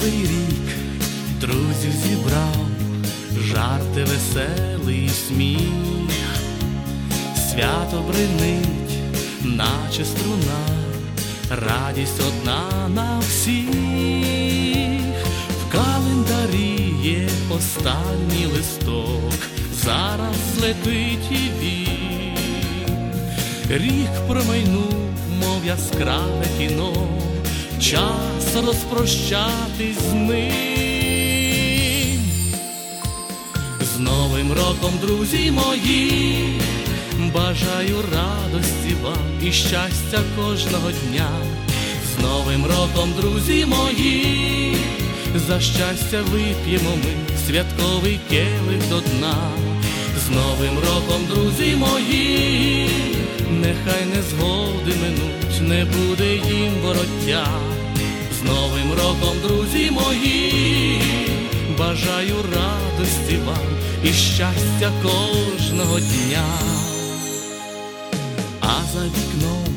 Новий рік друзів зібрав, жарти веселий сміх, свято бринить, наче струна, радість одна на всіх, в календарі є останній листок, зараз летить і він. Рік промайнув, мов яскраве кіно, час розпрощатись з ним. З Новим роком, друзі мої, бажаю радості вам і щастя кожного дня. З Новим роком, друзі мої, за щастя вип'ємо ми святковий келих до дна. З Новим роком, друзі мої, нехай не згоди минуть, не буде їм вороття. З Новим роком, друзі мої, бажаю радості вам і щастя кожного дня. А за вікном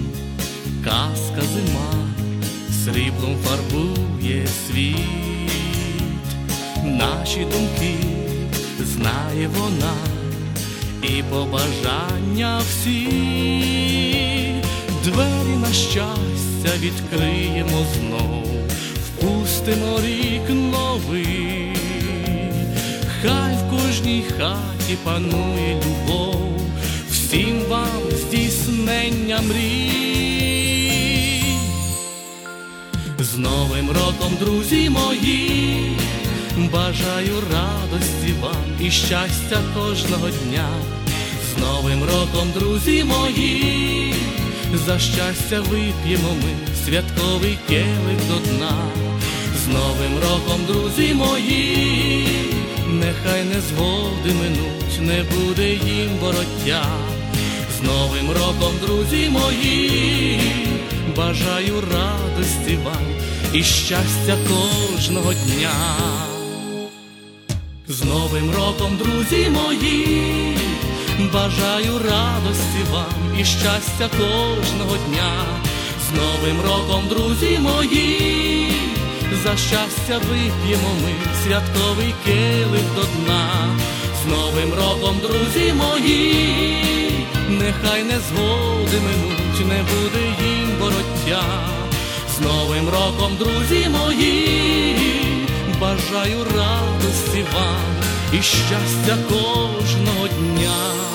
казка зима, сріблом фарбує світ, наші думки знає вона і побажання всі, двері на щастя відкриємо знов, впустимо рік новий, хай в кожній хаті панує любов, всім вам здійснення мрій. З Новим роком, друзі мої, бажаю радості вам і щастя кожного дня. З Новим роком, друзі мої, за щастя вип'ємо ми святковий келих до дна. З Новим роком, друзі мої, нехай не згоди минуть, не буде їм вороття. З Новим роком, друзі мої, бажаю радості вам і щастя кожного дня. З Новим роком, друзі мої, бажаю радості вам і щастя кожного дня. З Новим роком, друзі мої, за щастя вип'ємо ми святковий келих до дна. З Новим роком, друзі мої, нехай не згоди минуть, не буде їм вороття. З Новим роком, друзі мої, бажаю радості вам і щастя кожного дня.